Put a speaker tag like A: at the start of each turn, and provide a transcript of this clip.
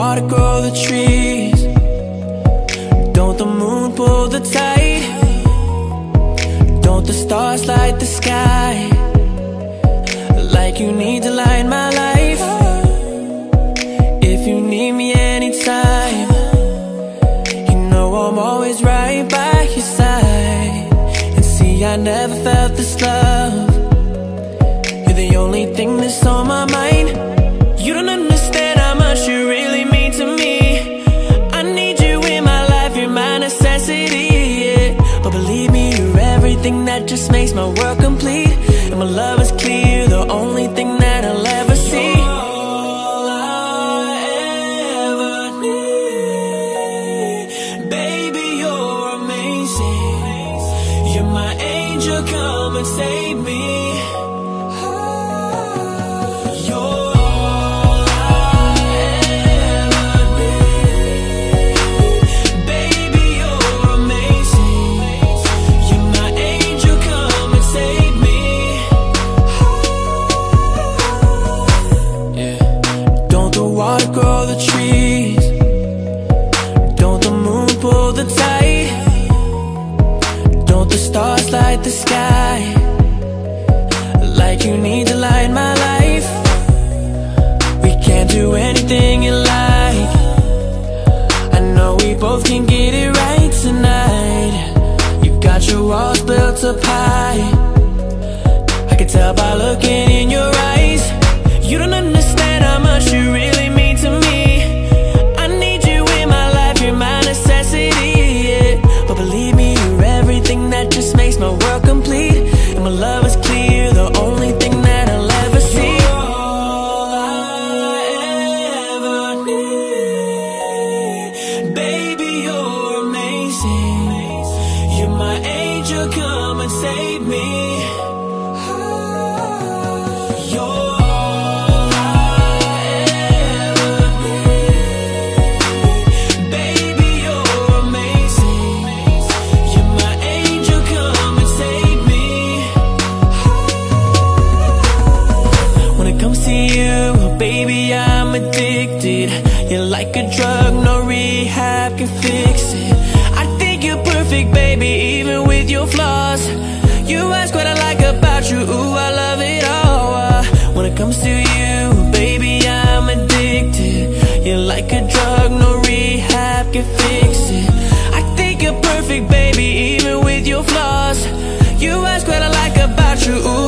A: water grow the trees? Don't the moon pull the tide? Don't the stars light the sky? Like you need to light my life If you need me anytime You know I'm always right by your side And see I never felt this love You're the only thing that's on my mind You don't everything that just makes my world complete. And my love is clear, the only thing that I'll ever see. You're All I ever need. Baby, you're amazing. You're my angel, come and save me light the sky? Like you need to light my life. We can't do anything you like I know we both can get it right tonight. You got your walls built up high. I can tell by looking in your eyes. You don't understand how much you really When it comes to you, oh, baby, I'm addicted. You're like a drug, no rehab can fix it perfect, baby, even with your flaws. You ask what I like about you, ooh, I love it all. Uh, When it comes to you, baby, I'm addicted. You're like a drug, no rehab can fix it. I think you're perfect, baby, even with your flaws. You ask what I like about you, ooh,